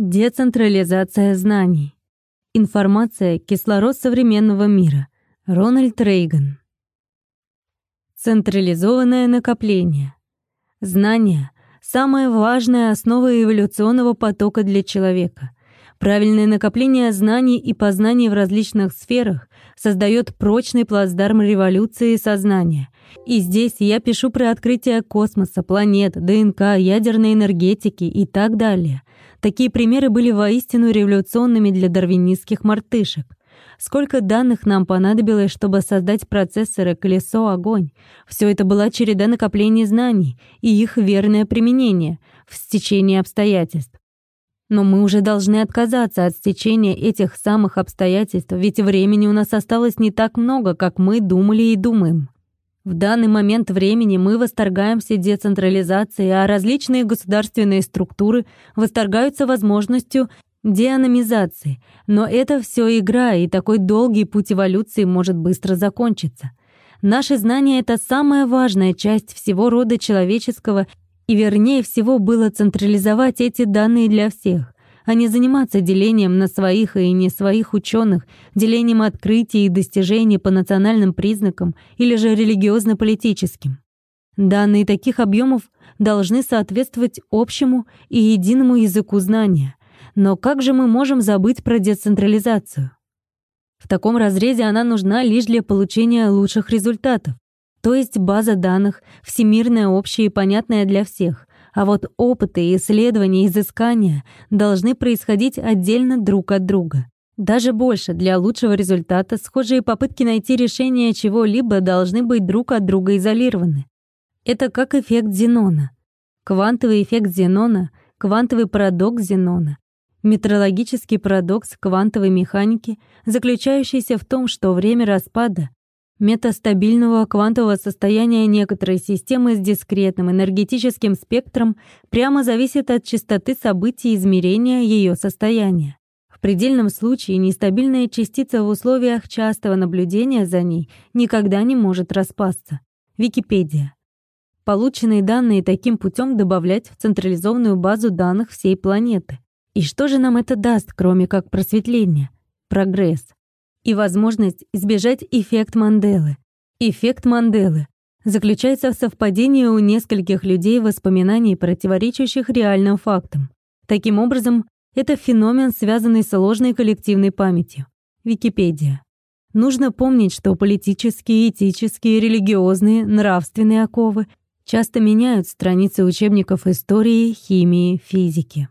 Децентрализация знаний. Информация — кислород современного мира. Рональд Рейган. Централизованное накопление. Знание — самая важная основа эволюционного потока для человека. Правильное накопление знаний и познаний в различных сферах создает прочный плацдарм революции сознания. И здесь я пишу про открытие космоса, планет, ДНК, ядерной энергетики и так далее. Такие примеры были воистину революционными для дарвинистских мартышек. Сколько данных нам понадобилось, чтобы создать процессоры, колесо, огонь. Все это была череда накоплений знаний и их верное применение в стечении обстоятельств. Но мы уже должны отказаться от стечения этих самых обстоятельств, ведь времени у нас осталось не так много, как мы думали и думаем. В данный момент времени мы восторгаемся децентрализацией, а различные государственные структуры восторгаются возможностью деаномизации. Но это все игра, и такой долгий путь эволюции может быстро закончиться. Наши знания — это самая важная часть всего рода человеческого и вернее всего было централизовать эти данные для всех, а не заниматься делением на своих и не своих ученых, делением открытий и достижений по национальным признакам или же религиозно-политическим. Данные таких объемов должны соответствовать общему и единому языку знания. Но как же мы можем забыть про децентрализацию? В таком разрезе она нужна лишь для получения лучших результатов то есть база данных, всемирная, общая и понятная для всех. А вот опыты, исследования, изыскания должны происходить отдельно друг от друга. Даже больше, для лучшего результата, схожие попытки найти решение чего-либо должны быть друг от друга изолированы. Это как эффект Зенона. Квантовый эффект Зенона, квантовый парадокс Зенона, метрологический парадокс квантовой механики, заключающийся в том, что время распада метастабильного квантового состояния некоторой системы с дискретным энергетическим спектром прямо зависит от частоты событий измерения ее состояния. В предельном случае нестабильная частица в условиях частого наблюдения за ней никогда не может распасться. Википедия. Полученные данные таким путем добавлять в централизованную базу данных всей планеты. И что же нам это даст, кроме как просветления? Прогресс и возможность избежать эффект Манделы. Эффект Манделы заключается в совпадении у нескольких людей воспоминаний, противоречащих реальным фактам. Таким образом, это феномен, связанный с сложной коллективной памятью. Википедия. Нужно помнить, что политические, этические, религиозные, нравственные оковы часто меняют страницы учебников истории, химии, физики.